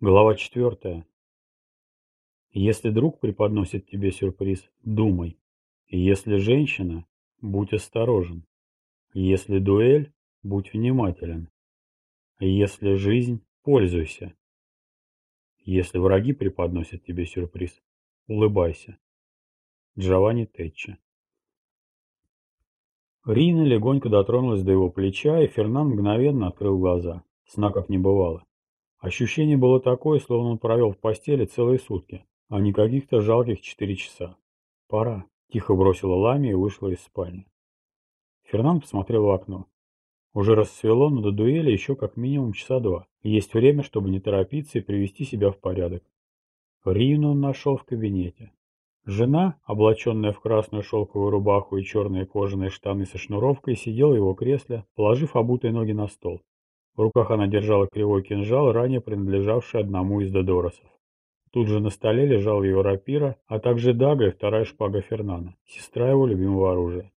Глава четвертая. Если друг преподносит тебе сюрприз, думай. Если женщина, будь осторожен. Если дуэль, будь внимателен. Если жизнь, пользуйся. Если враги преподносят тебе сюрприз, улыбайся. Джованни Тетча. Рина легонько дотронулась до его плеча, и Фернан мгновенно открыл глаза. Сна как не бывало. Ощущение было такое, словно он провел в постели целые сутки, а не каких-то жалких четыре часа. «Пора», — тихо бросила Лами и вышла из спальни. Фернан посмотрел в окно. Уже рассвело, но до дуэли еще как минимум часа два. Есть время, чтобы не торопиться и привести себя в порядок. Рину он нашел в кабинете. Жена, облаченная в красную шелковую рубаху и черные кожаные штаны со шнуровкой, сидела в его кресле, положив обутые ноги на стол. В руках она держала кривой кинжал, ранее принадлежавший одному из додоросов. Тут же на столе лежал его рапира, а также дага и вторая шпага Фернана, сестра его любимого оружия.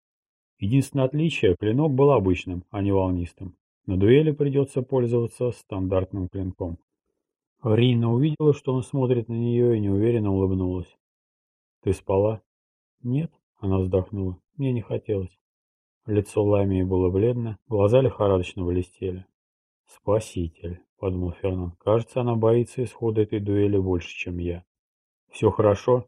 Единственное отличие – клинок был обычным, а не волнистым. На дуэли придется пользоваться стандартным клинком. Рина увидела, что он смотрит на нее и неуверенно улыбнулась. «Ты спала?» «Нет», – она вздохнула, – «мне не хотелось». Лицо Ламии было бледно, глаза лихорадочно блестели. «Спаситель», — подумал Фернан. «Кажется, она боится исхода этой дуэли больше, чем я». «Все хорошо?»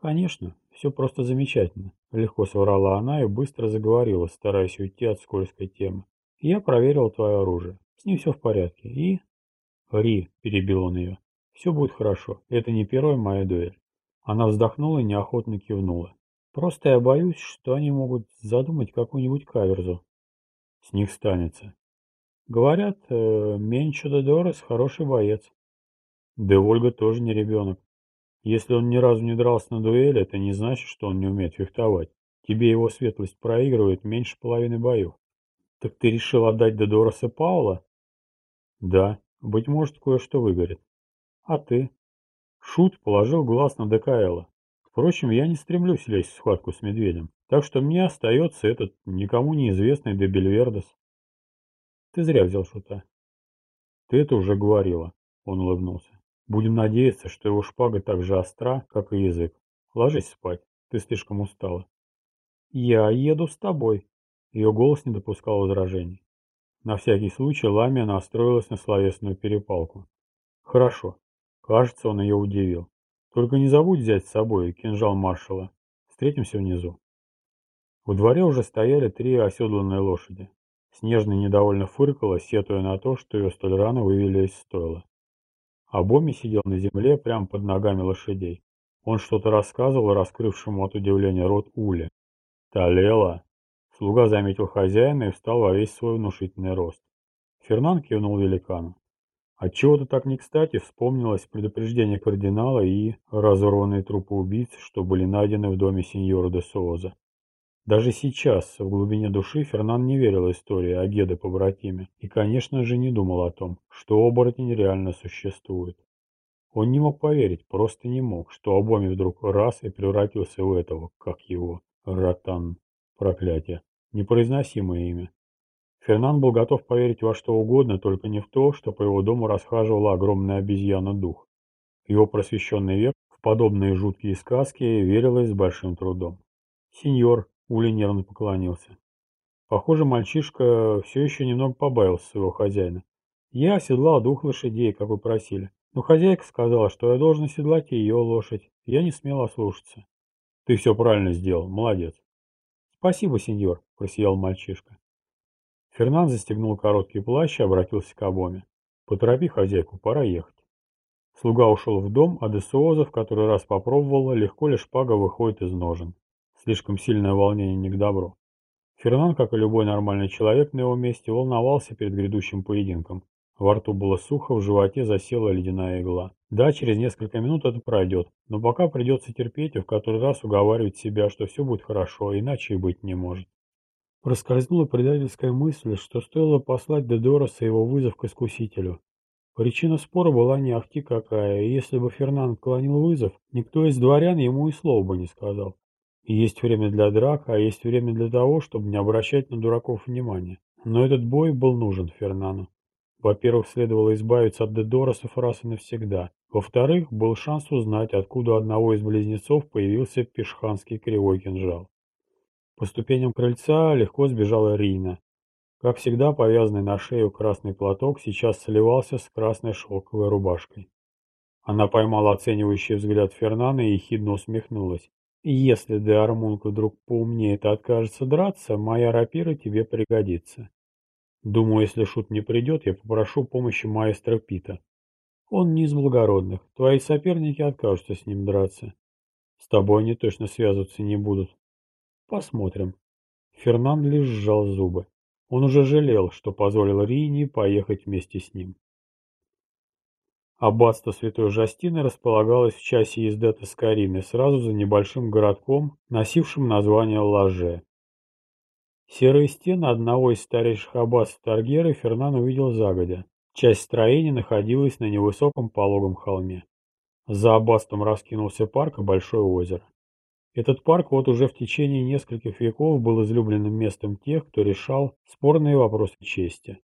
«Конечно, все просто замечательно», — легко соврала она и быстро заговорила, стараясь уйти от скользкой темы. «Я проверил твое оружие. С ним все в порядке. И...» «Ри», — перебил он ее. «Все будет хорошо. Это не первая моя дуэль». Она вздохнула и неохотно кивнула. «Просто я боюсь, что они могут задумать какую-нибудь каверзу». «С них станется», Говорят, э, Менчо де Дорес хороший боец. Да Ольга тоже не ребенок. Если он ни разу не дрался на дуэли, это не значит, что он не умеет фехтовать. Тебе его светлость проигрывает меньше половины боев. Так ты решил отдать Дедороса Паула? Да, быть может, кое-что выгорит. А ты? Шут положил глаз на ДКЛа. Впрочем, я не стремлюсь лезть в схватку с медведем, так что мне остается этот никому неизвестный Дебельвердес. Ты зря взял шута. Ты это уже говорила. Он улыбнулся. Будем надеяться, что его шпага так же остра, как и язык. Ложись спать. Ты слишком устала. Я еду с тобой. Ее голос не допускал возражений. На всякий случай Ламия настроилась на словесную перепалку. Хорошо. Кажется, он ее удивил. Только не забудь взять с собой кинжал маршала. Встретимся внизу. В дворе уже стояли три оседланные лошади. Снежный недовольно фыркала, сетуя на то, что ее столь рано вывели из стойла. А Боми сидел на земле прямо под ногами лошадей. Он что-то рассказывал раскрывшему от удивления рот Уле. «Талела!» Слуга заметил хозяина и встал во весь свой внушительный рост. Фернан кивнул великану. Отчего-то так не кстати вспомнилось предупреждение кардинала и разорванные трупы убийц, что были найдены в доме сеньора де Сооза. Даже сейчас, в глубине души, Фернан не верил истории о Геде-побратиме и, конечно же, не думал о том, что оборотень реально существует. Он не мог поверить, просто не мог, что Обоми вдруг раз и превратился в этого, как его, Ротан, проклятие, непроизносимое имя. Фернан был готов поверить во что угодно, только не в то, что по его дому расхаживала огромная обезьяна-дух. Его просвещенный век в подобные жуткие сказки верилось с большим трудом. «Сеньор, Ули нервно поклонился. Похоже, мальчишка все еще немного побавился своего хозяина. Я оседлал двух лошадей, как вы просили. Но хозяйка сказала, что я должен оседлать ее лошадь. Я не смел ослушаться. Ты все правильно сделал, молодец. Спасибо, сеньор, просиял мальчишка. Фернан застегнул короткий плащ и обратился к обоме. Поторопи хозяйку, пора ехать. Слуга ушел в дом, а Десуоза в который раз попробовала, легко ли шпага выходит из ножен. Слишком сильное волнение не к добру. Фернан, как и любой нормальный человек на его месте, волновался перед грядущим поединком. Во рту было сухо, в животе засела ледяная игла. Да, через несколько минут это пройдет, но пока придется терпеть и в который раз уговаривать себя, что все будет хорошо, иначе и быть не может. Проскользнула предательская мысль, что стоило послать Дедороса его вызов к искусителю. Причина спора была не ахти какая, и если бы Фернан отклонил вызов, никто из дворян ему и слова бы не сказал. Есть время для драк, а есть время для того, чтобы не обращать на дураков внимания. Но этот бой был нужен Фернану. Во-первых, следовало избавиться от Дедоросов раз и навсегда. Во-вторых, был шанс узнать, откуда одного из близнецов появился пешханский кривой кинжал. По ступеням крыльца легко сбежала Рина. Как всегда, повязанный на шею красный платок сейчас сливался с красной шелковой рубашкой. Она поймала оценивающий взгляд Фернана и ехидно усмехнулась. «Если де Армунг вдруг поумнеет и откажется драться, моя рапира тебе пригодится. Думаю, если шут не придет, я попрошу помощи маэстро Пита. Он не из благородных, твои соперники откажутся с ним драться. С тобой они точно связываться не будут. Посмотрим». Фернан лишь сжал зубы. Он уже жалел, что позволил Рине поехать вместе с ним. Аббатство Святой Жастины располагалось в часе езды от Искарины, сразу за небольшим городком, носившим название Лаже. Серые стены одного из старейших аббатств Таргеры Фернан увидел загодя. Часть строения находилась на невысоком пологом холме. За аббатством раскинулся парк и большое озеро. Этот парк вот уже в течение нескольких веков был излюбленным местом тех, кто решал спорные вопросы чести.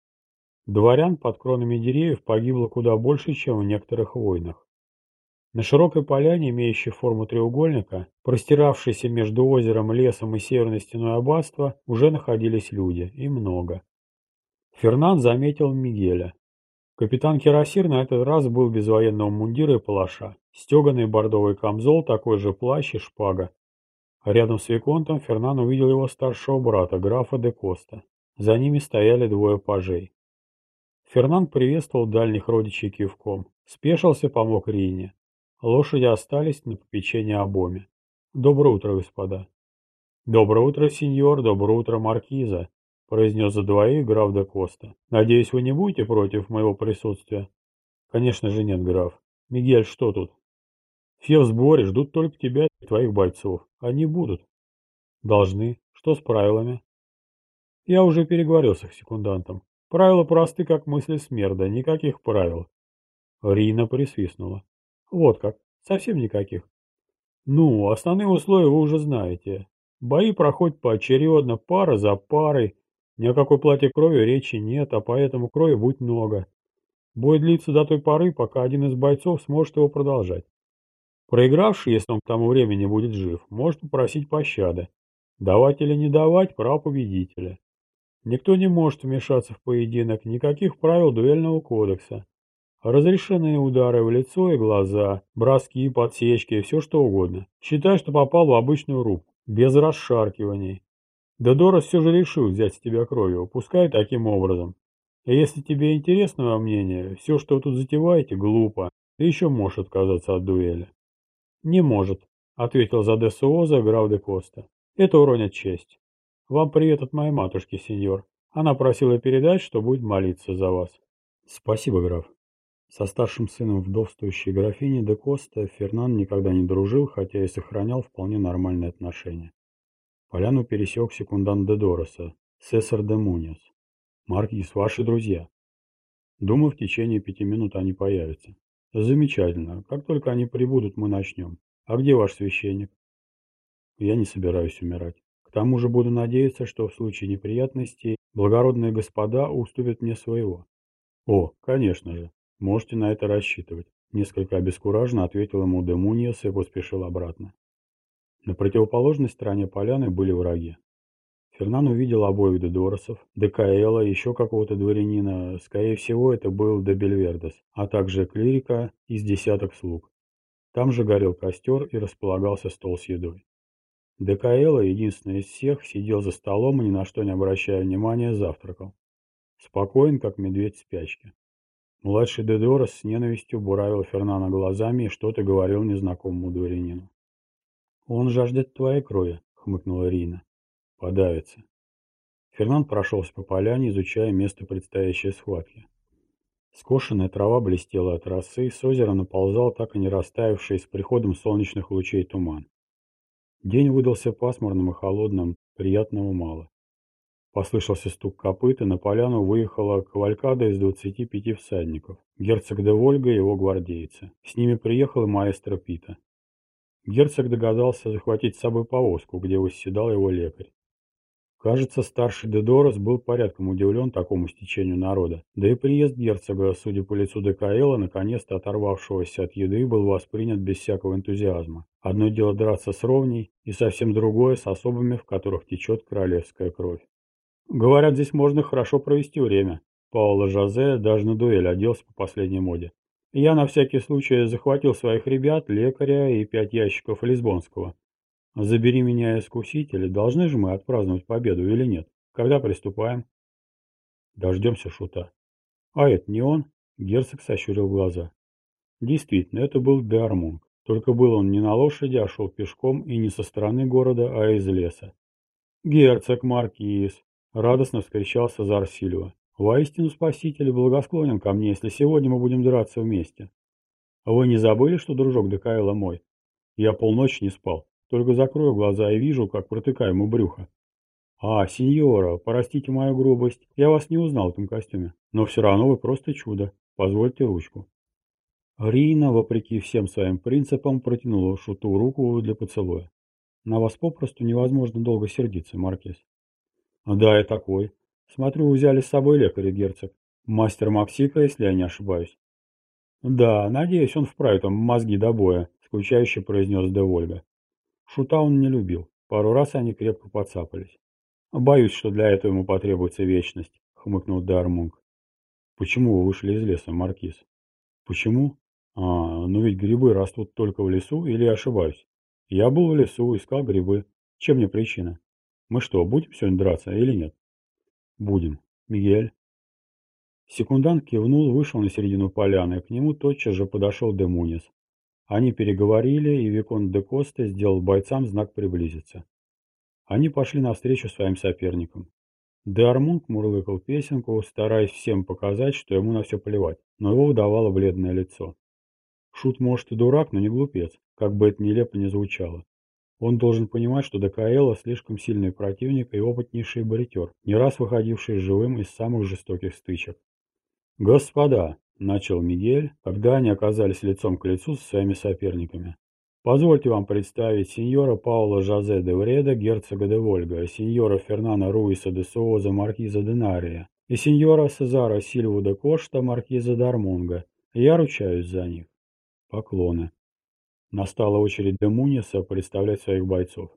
Дворян под кронами деревьев погибло куда больше, чем в некоторых войнах. На широкой поляне, имеющей форму треугольника, простиравшейся между озером, лесом и северной стеной аббатства, уже находились люди, и много. Фернан заметил Мигеля. Капитан Кирасир на этот раз был без военного мундира и палаша. Стеганый бордовый камзол, такой же плащ и шпага. Рядом с Виконтом Фернан увидел его старшего брата, графа де Коста. За ними стояли двое пажей. Фернан приветствовал дальних родичей кивком. Спешился, помог Рине. Лошади остались на попечении обоме. «Доброе утро, господа». «Доброе утро, сеньор, доброе утро, маркиза», — произнес за двоих граф де Коста. «Надеюсь, вы не будете против моего присутствия?» «Конечно же нет, граф. Мигель, что тут?» Все в сборе, ждут только тебя и твоих бойцов. Они будут. Должны. Что с правилами? Я уже переговорил с их секундантом. Правила просты, как мысли смерда. Никаких правил. Рина присвистнула. Вот как. Совсем никаких. Ну, основные условия вы уже знаете. Бои проходят поочередно, пара за парой. Ни о какой плате крови речи нет, а поэтому крови будет много. Бой длится до той поры, пока один из бойцов сможет его продолжать. Проигравший, если он к тому времени будет жив, может попросить пощады. Давать или не давать – право победителя. Никто не может вмешаться в поединок, никаких правил дуэльного кодекса. Разрешенные удары в лицо и глаза, броски, подсечки, все что угодно. Считай, что попал в обычную руку, без расшаркиваний. Дедорос все же решил взять с тебя кровью, пускай таким образом. И если тебе интересно мое мнение, все, что вы тут затеваете, глупо. Ты еще можешь отказаться от дуэли. «Не может», — ответил за Десуоза граф де Коста. «Это уронит честь. Вам привет от моей матушки, сеньор. Она просила передать, что будет молиться за вас». «Спасибо, граф». Со старшим сыном вдовствующей графини де Коста Фернан никогда не дружил, хотя и сохранял вполне нормальные отношения. Поляну пересек секундант де Дороса, Сесар де Мунис. «Маркиз, ваши друзья». Думаю, в течение пяти минут они появятся. Замечательно. Как только они прибудут, мы начнем. А где ваш священник? Я не собираюсь умирать. Тому же буду надеяться, что в случае неприятностей благородные господа уступят мне своего. О, конечно же. Можете на это рассчитывать. Несколько обескураженно ответил ему Демуниас и поспешил обратно. На противоположной стороне поляны были враги. Фернан увидел обоих Дедоросов, Декаэла, еще какого-то дворянина, скорее всего, это был Дебельвердес, а также клирика из десяток слуг. Там же горел костер и располагался стол с едой. Декаэла, единственный из всех, сидел за столом и ни на что не обращая внимания, завтракал. Спокоен, как медведь в спячке. Младший Дедорос с ненавистью буравил Фернана глазами и что-то говорил незнакомому дворянину. «Он жаждет твоей крови», — хмыкнула Рина подавится. Фернанд прошелся по поляне, изучая место предстоящей схватки. Скошенная трава блестела от росы, с озера наползал так и не растаявший с приходом солнечных лучей туман. День выдался пасмурным и холодным, приятного мало. Послышался стук копыт, и на поляну выехала кавалькада из двадцати пяти всадников. Герцог де Вольга и его гвардейцы. С ними приехал и маэстро Пита. Герцог догадался захватить с собой повозку, где восседал его лекарь. Кажется, старший Дедорос был порядком удивлен такому стечению народа. Да и приезд герцога, судя по лицу Декаэла, наконец-то оторвавшегося от еды, был воспринят без всякого энтузиазма. Одно дело драться с ровней, и совсем другое с особыми, в которых течет королевская кровь. Говорят, здесь можно хорошо провести время. Паоло Жозе даже на дуэль оделся по последней моде. Я на всякий случай захватил своих ребят, лекаря и пять ящиков лисбонского. Забери меня, искусители, должны же мы отпраздновать победу или нет? Когда приступаем? Дождемся шута. А это не он? Герцог сощурил глаза. Действительно, это был Дармунг. Только был он не на лошади, а шел пешком и не со стороны города, а из леса. «Герцог Маркиз!» — радостно вскричался Зарсильва. «Воистину спаситель благосклонен ко мне, если сегодня мы будем драться вместе. Вы не забыли, что дружок Декаэла мой? Я полночи не спал. Только закрою глаза и вижу, как протыкаю ему брюхо. «А, сеньора, простите мою грубость, я вас не узнал в этом костюме. Но все равно вы просто чудо. Позвольте ручку». Рина, вопреки всем своим принципам, протянула Шуту руку для поцелуя. «На вас попросту невозможно долго сердиться, Маркиз». «Да, я такой. Смотрю, взяли с собой лекаря, герцог. Мастер Максика, если я не ошибаюсь». «Да, надеюсь, он вправит вам мозги до боя», — скучающе произнес Де Вольга. Шута он не любил. Пару раз они крепко подцапались. «Боюсь, что для этого ему потребуется вечность», — хмыкнул Дармунг. «Почему вы вышли из леса, Маркиз?» «Почему? А, ну ведь грибы растут только в лесу, или я ошибаюсь? Я был в лесу, искал грибы. Чем мне причина? Мы что, будем сегодня драться или нет?» «Будем. Мигель?» Секундант кивнул, вышел на середину поляны, к нему тотчас же подошел Демунис. Они переговорили, и Виконт де Косте сделал бойцам знак приблизиться. Они пошли навстречу своим соперникам. Де Армунг мурлыкал песенку, стараясь всем показать, что ему на все плевать, но его выдавало бледное лицо. Шут, может, и дурак, но не глупец, как бы это нелепо ни звучало. Он должен понимать, что Декаэла слишком сильный противник и опытнейший баритер, не раз выходивший живым из самых жестоких стычек. «Господа!» — начал Мигель, когда они оказались лицом к лицу со своими соперниками. «Позвольте вам представить сеньора Паула Жозе де Вреда, герцога де Вольга, сеньора Фернана Руиса де Суоза, маркиза де Нария, и сеньора Сезара Сильву де Кошта, маркиза де Армунга. Я ручаюсь за них». Поклоны. Настала очередь де Муниса представлять своих бойцов.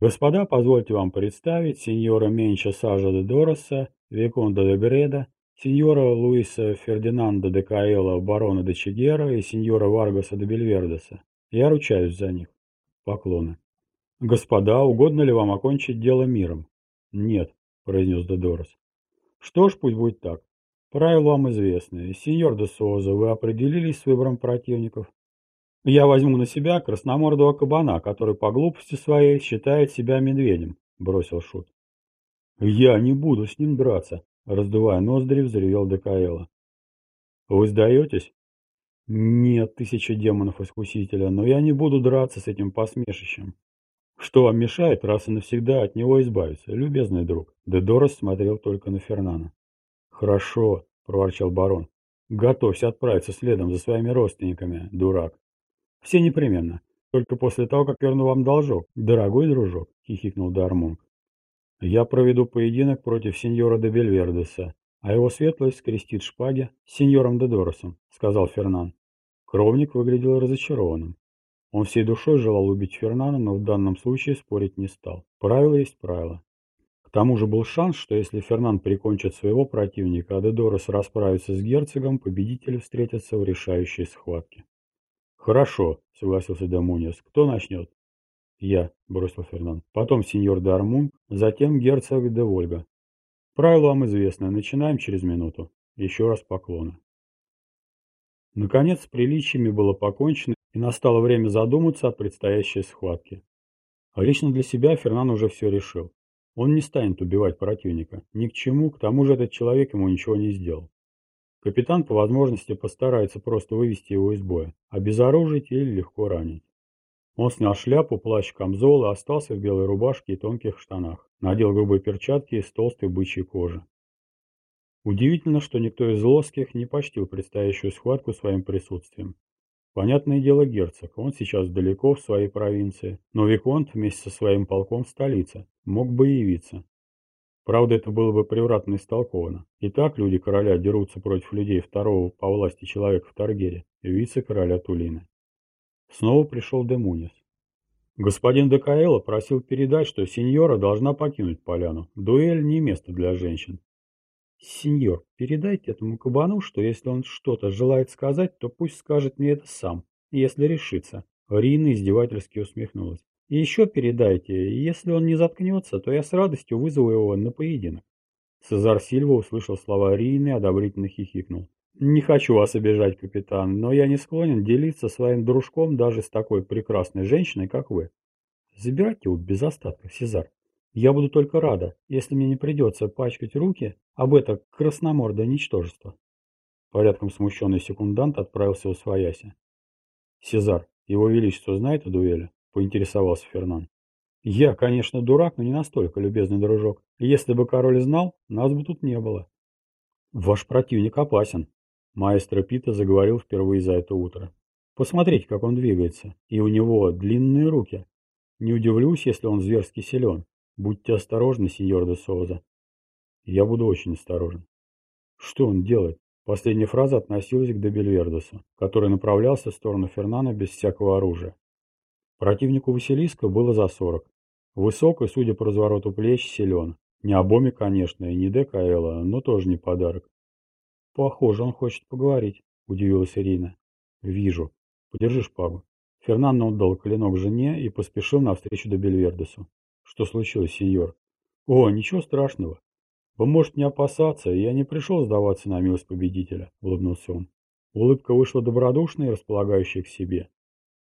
«Господа, позвольте вам представить сеньора Менча Сажа де Дороса, Виконда де Греда, сеньора Луиса Фердинанда де Каэла, барона де Чигера и сеньора Варгаса де Бельвердеса. Я ручаюсь за них. Поклоны. Господа, угодно ли вам окончить дело миром? Нет, произнес Дедорос. Что ж, пусть будет так. Правила вам известны. Сеньор де Соза, вы определились с выбором противников? Я возьму на себя красномордого кабана, который по глупости своей считает себя медведем, бросил Шут. Я не буду с ним драться, Раздувая ноздри, взревел Декаэла. «Вы сдаетесь?» «Нет, тысяча демонов-искусителя, но я не буду драться с этим посмешищем. Что вам мешает раз и навсегда от него избавиться, любезный друг?» Дедорос смотрел только на Фернана. «Хорошо», — проворчал барон. «Готовься отправиться следом за своими родственниками, дурак». «Все непременно. Только после того, как верну вам должок, дорогой дружок», — хихикнул Дармунг. Я проведу поединок против сеньора де Бельвердеса, а его светлость скрестит шпаги с сеньором де Доросом, сказал Фернан. Кровник выглядел разочарованным. Он всей душой желал убить Фернана, но в данном случае спорить не стал. Правило есть правило. К тому же был шанс, что если Фернан прикончит своего противника, а Дедорос расправится с герцогом, победители встретятся в решающей схватке. «Хорошо», — согласился Демуниус. «Кто начнет?» «Я», — бросил Фернан. «Потом сеньор Дармун, затем герцог де Вольга. Правила вам известны. Начинаем через минуту. Еще раз поклоны». Наконец, с приличиями было покончено, и настало время задуматься о предстоящей схватке. А лично для себя Фернан уже все решил. Он не станет убивать противника. Ни к чему, к тому же этот человек ему ничего не сделал. Капитан по возможности постарается просто вывести его из боя, обезоружить или легко ранить. Он снял шляпу, плащ, камзол и остался в белой рубашке и тонких штанах. Надел грубые перчатки из толстой бычьей кожи. Удивительно, что никто из Лосских не почтил предстоящую схватку своим присутствием. Понятное дело герцог, он сейчас далеко в своей провинции, но Виконт вместе со своим полком в столице, мог бы явиться. Правда, это было бы превратно истолковано. И так люди короля дерутся против людей второго по власти человека в Таргере, вице-короля Тулины. Снова пришел Демунис. Господин Декаэло просил передать, что сеньора должна покинуть поляну. Дуэль не место для женщин. Сеньор, передайте этому кабану, что если он что-то желает сказать, то пусть скажет мне это сам, если решится. Рина издевательски усмехнулась. И еще передайте, если он не заткнется, то я с радостью вызову его на поединок. Цезар Сильва услышал слова Рины и одобрительно хихикнул. «Не хочу вас обижать, капитан, но я не склонен делиться своим дружком даже с такой прекрасной женщиной, как вы. Забирайте его без остатка, Сезар. Я буду только рада, если мне не придется пачкать руки об это красномордое ничтожество». Порядком смущенный секундант отправился у свояси. «Сезар, его величество знает о дуэли?» — поинтересовался Фернан. «Я, конечно, дурак, но не настолько, любезный дружок. Если бы король знал, нас бы тут не было». «Ваш противник опасен», — маэстро Пита заговорил впервые за это утро. «Посмотрите, как он двигается. И у него длинные руки. Не удивлюсь, если он зверски силен. Будьте осторожны, сеньор де Соуза». «Я буду очень осторожен». «Что он делает?» Последняя фраза относилась к Дебельвердесу, который направлялся в сторону Фернана без всякого оружия. Противнику Василиска было за сорок. Высок судя по развороту плеч, силен. Не Обоми, конечно, и не Декаэла, но тоже не подарок. Похоже, он хочет поговорить, удивилась Ирина. Вижу. Подержи шпагу. Фернандо отдал клинок жене и поспешил навстречу до Бельвердесу. Что случилось, сеньор? О, ничего страшного. Вы можете не опасаться, я не пришел сдаваться на милость победителя, улыбнулся он. Улыбка вышла добродушной и располагающей к себе.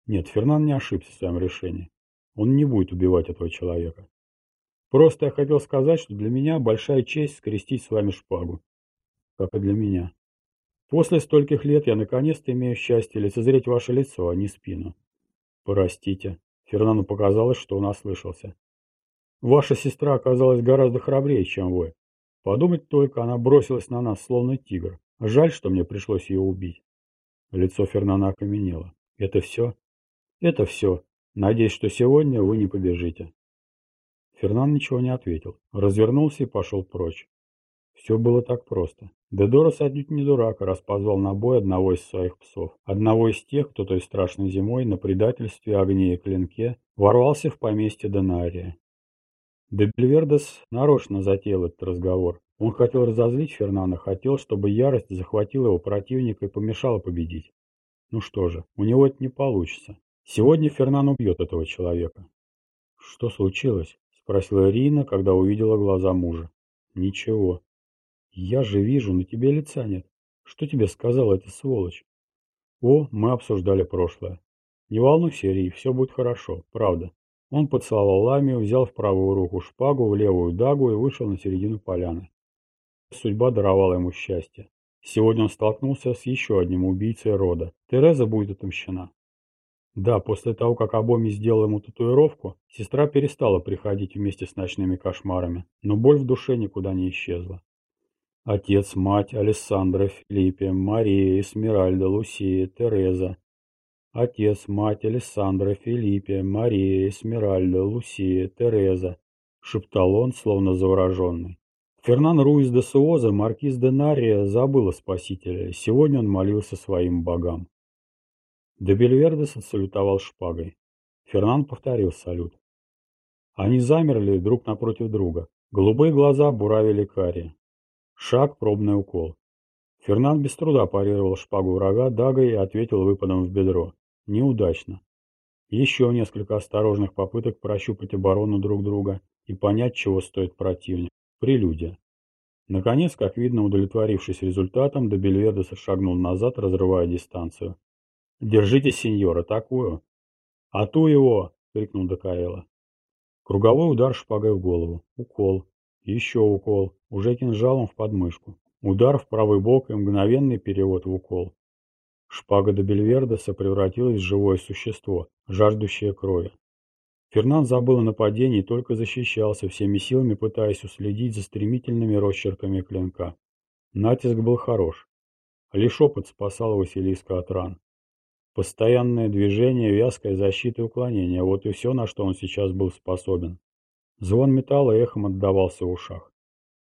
Нет, Фернан не ошибся в своем решении. Он не будет убивать этого человека. Просто я хотел сказать, что для меня большая честь скрестить с вами шпагу. Как и для меня. После стольких лет я наконец-то имею счастье лицезреть ваше лицо, а не спину. Простите. Фернану показалось, что он ослышался. Ваша сестра оказалась гораздо храбрее, чем вы. Подумать только, она бросилась на нас, словно тигр. Жаль, что мне пришлось ее убить. Лицо Фернана окаменело. Это все? Это все. Надеюсь, что сегодня вы не побежите. Фернан ничего не ответил. Развернулся и пошел прочь. Все было так просто. Дедорос отнюдь не дурак, раз позвал на бой одного из своих псов. Одного из тех, кто той страшной зимой на предательстве огне и клинке ворвался в поместье Донария. Дебельвердес нарочно затеял этот разговор. Он хотел разозлить Фернана, хотел, чтобы ярость захватила его противника и помешала победить. Ну что же, у него это не получится. Сегодня Фернан убьет этого человека. Что случилось? Спросила Ирина, когда увидела глаза мужа. Ничего. Я же вижу, на тебе лица нет. Что тебе сказала эта сволочь? О, мы обсуждали прошлое. Не волнуйся, Ри, все будет хорошо, правда. Он поцеловал Ламию, взял в правую руку шпагу, в левую дагу и вышел на середину поляны. Судьба даровала ему счастье. Сегодня он столкнулся с еще одним убийцей рода. Тереза будет отомщена. Да, после того, как Абоми сделал ему татуировку, сестра перестала приходить вместе с ночными кошмарами, но боль в душе никуда не исчезла. Отец, мать, Алессандра, Филиппе, Мария, Эсмеральда, Лусия, Тереза. Отец, мать, Алессандра, Филиппе, Мария, Эсмеральда, Лусия, Тереза, шептал он, словно завороженный. Фернан Руис де Суоза, маркиз де Нария, забыл о спасителе. Сегодня он молился своим богам. Де Бельвердес отсалютовал шпагой. Фернан повторил салют. Они замерли друг напротив друга. Голубые глаза буравили карие. Шаг, пробный укол. Фернан без труда парировал шпагу врага дагой и ответил выпадом в бедро. Неудачно. Еще несколько осторожных попыток прощупать оборону друг друга и понять, чего стоит противник. Прелюдия. Наконец, как видно, удовлетворившись результатом, до Бельведеса шагнул назад, разрывая дистанцию. «Держите, сеньор, атакую!» «Ату его!» — крикнул Декаэла. Круговой удар шпагой в голову. Укол. Еще укол. Уже кинжалом в подмышку. Удар в правый бок и мгновенный перевод в укол. Шпага до Бельвердеса превратилась в живое существо, жаждущее крови. Фернан забыл о нападении и только защищался, всеми силами пытаясь уследить за стремительными росчерками клинка. Натиск был хорош. Лишь опыт спасал Василиска от ран. Постоянное движение, вязкая защита и уклонение – вот и все, на что он сейчас был способен. Звон металла эхом отдавался в ушах.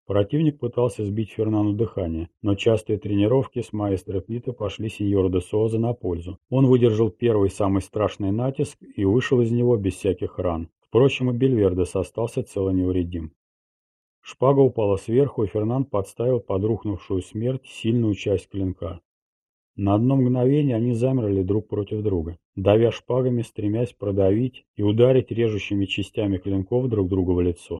Противник пытался сбить Фернану дыхание, но частые тренировки с маэстро Пита пошли сеньору де Соза на пользу. Он выдержал первый самый страшный натиск и вышел из него без всяких ран. Впрочем, и Бельвердес остался цело невредим. Шпага упала сверху, и Фернан подставил под рухнувшую смерть сильную часть клинка. На одно мгновение они замерли друг против друга, давя шпагами, стремясь продавить и ударить режущими частями клинков друг друга в лицо.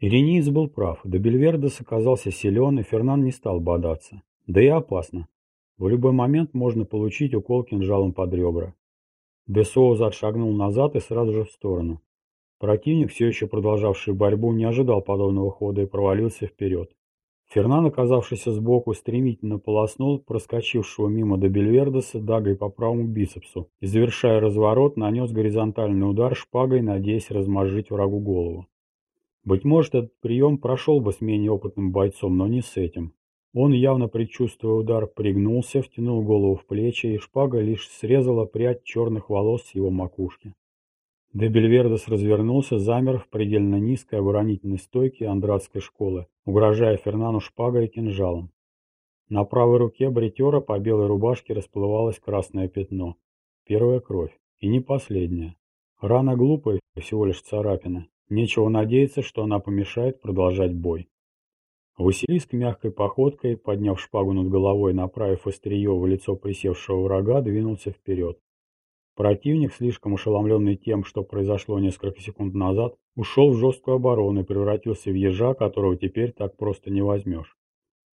Иринеец был прав, до Бельвердес оказался силен, и Фернан не стал бодаться. Да и опасно. В любой момент можно получить укол кинжалом под ребра. Де Соуза отшагнул назад и сразу же в сторону. Противник, все еще продолжавший борьбу, не ожидал подобного хода и провалился вперед. Фернан, оказавшийся сбоку, стремительно полоснул проскочившего мимо до Бельвердеса дагой по правому бицепсу и, завершая разворот, нанес горизонтальный удар шпагой, надеясь размозжить врагу голову. Быть может, этот прием прошел бы с менее опытным бойцом, но не с этим. Он, явно предчувствуя удар, пригнулся, втянул голову в плечи, и шпага лишь срезала прядь черных волос с его макушки. Дебельвердес развернулся, замер в предельно низкой оборонительной стойке андратской школы, угрожая Фернану шпагой и кинжалом. На правой руке бритера по белой рубашке расплывалось красное пятно. Первая кровь. И не последняя. Рана глупая, всего лишь царапина. Нечего надеяться, что она помешает продолжать бой. Василиск мягкой походкой, подняв шпагу над головой направив острие в лицо присевшего врага, двинулся вперед. Противник, слишком ошеломленный тем, что произошло несколько секунд назад, ушел в жесткую оборону и превратился в ежа, которого теперь так просто не возьмешь.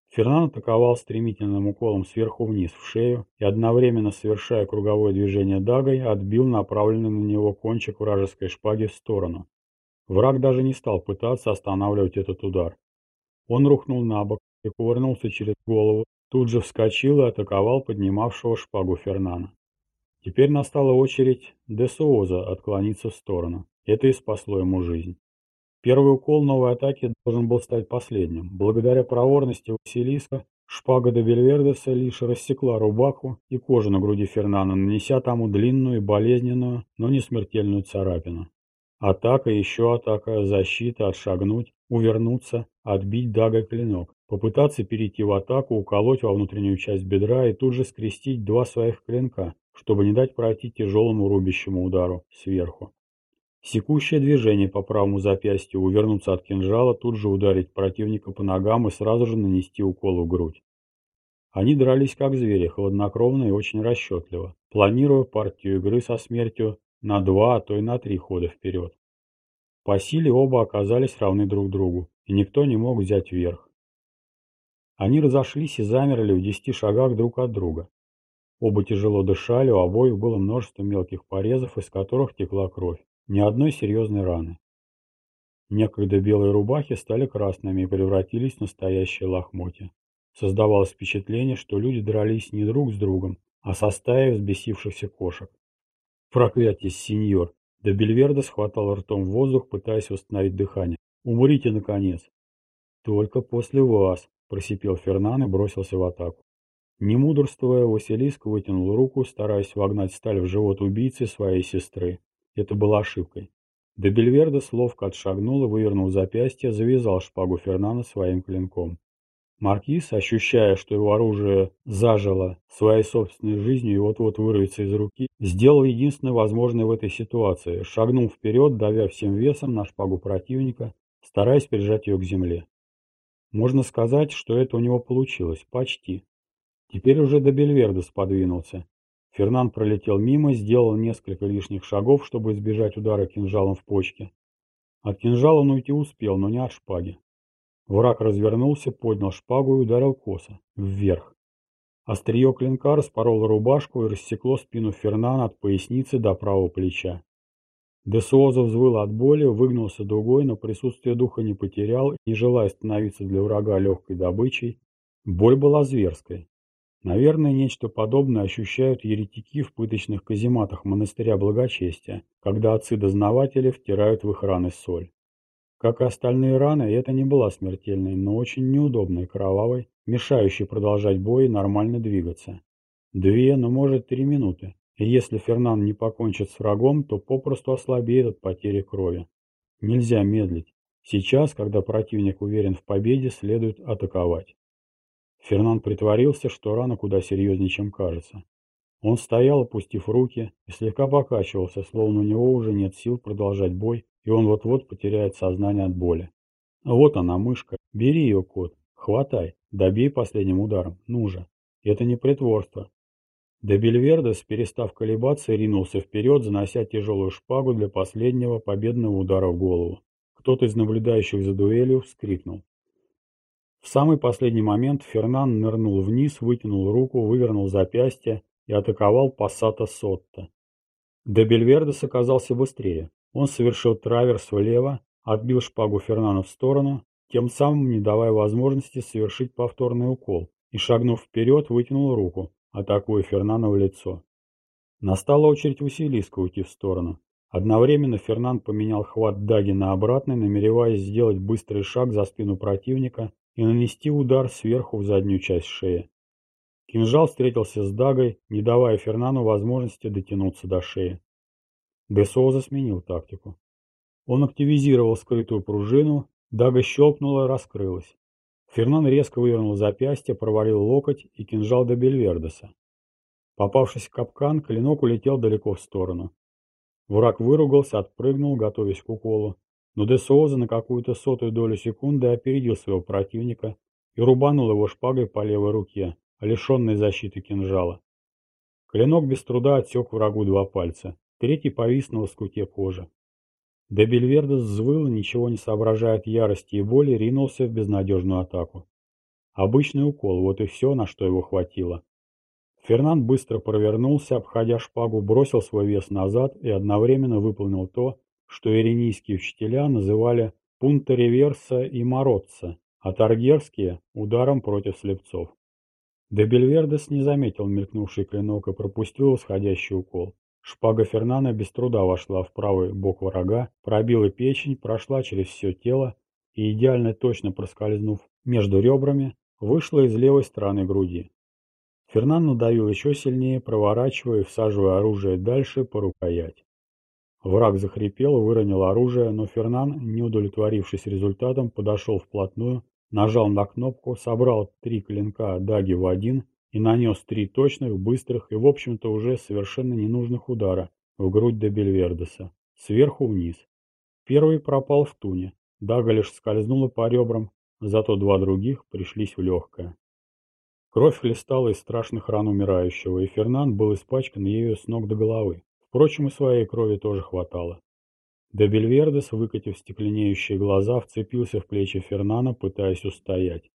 Фернан атаковал стремительным уколом сверху вниз в шею и, одновременно совершая круговое движение дагой, отбил направленный на него кончик вражеской шпаги в сторону, Враг даже не стал пытаться останавливать этот удар. Он рухнул на бок и кувырнулся через голову, тут же вскочил и атаковал поднимавшего шпагу Фернана. Теперь настала очередь Десооза отклониться в сторону. Это и спасло ему жизнь. Первый укол новой атаки должен был стать последним. Благодаря проворности Василиска шпага де Бельвердеса лишь рассекла рубаху и кожу на груди Фернана, нанеся тому длинную и болезненную, но не смертельную царапину. Атака, еще атака, защита, отшагнуть, увернуться, отбить дагой клинок, попытаться перейти в атаку, уколоть во внутреннюю часть бедра и тут же скрестить два своих клинка, чтобы не дать пройти тяжелому рубящему удару сверху. Секущее движение по правому запястью, увернуться от кинжала, тут же ударить противника по ногам и сразу же нанести укол в грудь. Они дрались как звери, хладнокровно и очень расчетливо, планируя партию игры со смертью на два, а то и на три хода вперед. По силе оба оказались равны друг другу, и никто не мог взять верх. Они разошлись и замерли в десяти шагах друг от друга. Оба тяжело дышали, у обоих было множество мелких порезов, из которых текла кровь. Ни одной серьезной раны. Некогда белые рубахи стали красными и превратились в настоящие лохмотья. Создавалось впечатление, что люди дрались не друг с другом, а со стаей взбесившихся кошек. Проклятие, сеньор! До Бельверда схватал ртом воздух, пытаясь восстановить дыхание. Умрите, наконец! Только после вас, просипел Фернан и бросился в атаку. Не мудрствуя, Василиск вытянул руку, стараясь вогнать сталь в живот убийцы своей сестры. Это было ошибкой. До Бельверда ловко отшагнул и, вывернув запястье, завязал шпагу Фернана своим клинком. Маркиз, ощущая, что его оружие зажило своей собственной жизнью и вот-вот вырвется из руки, сделал единственное возможное в этой ситуации, шагнул вперед, давя всем весом на шпагу противника, стараясь прижать ее к земле. Можно сказать, что это у него получилось, почти. Теперь уже до Бельверда сподвинулся. Фернан пролетел мимо, сделал несколько лишних шагов, чтобы избежать удара кинжалом в почке. От кинжала он уйти успел, но не от шпаги. Враг развернулся, поднял шпагу и ударил косо, вверх. Острие клинка распороло рубашку и рассекло спину Фернана от поясницы до правого плеча. Десуоза взвыл от боли, выгнулся дугой, но присутствие духа не потерял, не желая становиться для врага легкой добычей. Боль была зверской. Наверное, нечто подобное ощущают еретики в пыточных казематах монастыря благочестия, когда отцы-дознаватели втирают в их раны соль. Как и остальные раны, это не была смертельной, но очень неудобной, кровавой, мешающей продолжать бой и нормально двигаться. Две, ну может три минуты. И если Фернан не покончит с врагом, то попросту ослабеет от потери крови. Нельзя медлить. Сейчас, когда противник уверен в победе, следует атаковать. Фернан притворился, что рана куда серьезнее, чем кажется. Он стоял, опустив руки, и слегка покачивался, словно у него уже нет сил продолжать бой, и он вот-вот потеряет сознание от боли. Вот она, мышка. Бери ее, кот. Хватай. Добей последним ударом. Ну же. Это не притворство. Де Бельвердес, перестав колебаться, ринулся вперед, занося тяжелую шпагу для последнего победного удара в голову. Кто-то из наблюдающих за дуэлью вскрикнул. В самый последний момент Фернан нырнул вниз, вытянул руку, вывернул запястье и атаковал пассата Сотта. Де Бельвердес оказался быстрее. Он совершил траверс влево, отбил шпагу Фернана в сторону, тем самым не давая возможности совершить повторный укол, и, шагнув вперед, вытянул руку, атакуя Фернана в лицо. Настала очередь Василиска уйти в сторону. Одновременно Фернан поменял хват Даги на обратный, намереваясь сделать быстрый шаг за спину противника и нанести удар сверху в заднюю часть шеи. Кинжал встретился с Дагой, не давая Фернану возможности дотянуться до шеи. Десоуза сменил тактику. Он активизировал скрытую пружину, Дага щелкнула, раскрылась. Фернан резко вывернул запястье, провалил локоть и кинжал до Бельвердеса. Попавшись в капкан, клинок улетел далеко в сторону. Враг выругался, отпрыгнул, готовясь к уколу но де Соуза на какую-то сотую долю секунды опередил своего противника и рубанул его шпагой по левой руке, лишенной защиты кинжала. Клинок без труда отсек врагу два пальца, третий повис на лоскуте кожи. Де Бельвердес взвыл ничего не соображая от ярости и боли, ринулся в безнадежную атаку. Обычный укол, вот и все, на что его хватило. Фернанд быстро провернулся, обходя шпагу, бросил свой вес назад и одновременно выполнил то, что иринийские учителя называли пунта реверса и моротца, а таргерские – ударом против слепцов. Де Бельвердес не заметил мелькнувший клинок и пропустил восходящий укол. Шпага Фернана без труда вошла в правый бок врага, пробила печень, прошла через все тело и, идеально точно проскользнув между ребрами, вышла из левой стороны груди. Фернан надавил еще сильнее, проворачивая и всаживая оружие дальше по рукоять. Враг захрипел, выронил оружие, но Фернан, не удовлетворившись результатом, подошел вплотную, нажал на кнопку, собрал три клинка даги в один и нанес три точных, быстрых и, в общем-то, уже совершенно ненужных удара в грудь до Бельвердеса, сверху вниз. Первый пропал в туне, дага лишь скользнула по ребрам, зато два других пришлись в легкое. Кровь хлестала из страшных ран умирающего, и Фернан был испачкан ею с ног до головы. Впрочем, и своей крови тоже хватало. Де Бельвердес, выкатив стекленеющие глаза, вцепился в плечи Фернана, пытаясь устоять.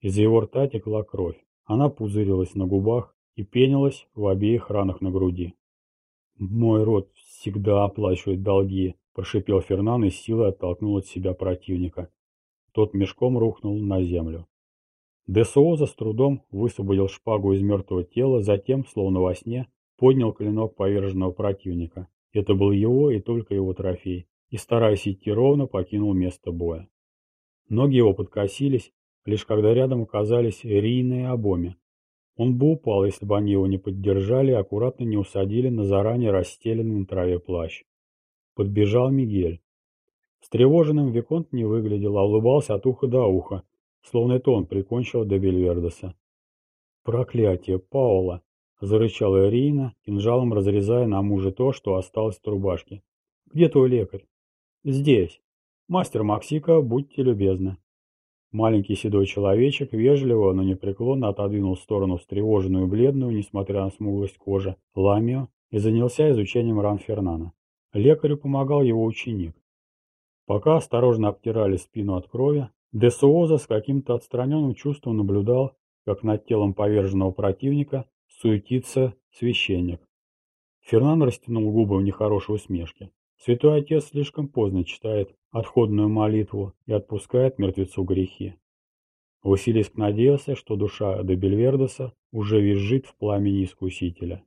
Из его рта текла кровь. Она пузырилась на губах и пенилась в обеих ранах на груди. «Мой род всегда оплачивает долги», – прошипел Фернан и силой оттолкнул от себя противника. Тот мешком рухнул на землю. Де Сооза с трудом высвободил шпагу из мертвого тела, затем, словно во сне, поднял клинок поверженного противника. Это был его и только его трофей, и, стараясь идти ровно, покинул место боя. Ноги его подкосились, лишь когда рядом оказались Рина и Абоми. Он бы упал, если бы они его не поддержали и аккуратно не усадили на заранее расстеленный на траве плащ. Подбежал Мигель. Встревоженным Виконт не выглядел, а улыбался от уха до уха, словно это он прикончил до Бельвердеса. «Проклятие, Паула!» — зарычала Ирина, кинжалом разрезая на муже то, что осталось от рубашки. «Где твой лекарь?» «Здесь. Мастер Максика, будьте любезны». Маленький седой человечек вежливо, но непреклонно отодвинул в сторону встревоженную бледную, несмотря на смуглость кожи, ламию и занялся изучением ран Фернана. Лекарю помогал его ученик. Пока осторожно обтирали спину от крови, Десуоза с каким-то отстраненным чувством наблюдал, как над телом поверженного противника суетится священник. Фернан растянул губы в нехорошей усмешке. Святой Отец слишком поздно читает отходную молитву и отпускает мертвецу грехи. Василиск надеялся, что душа де Бельвердеса уже визжит в пламени Искусителя.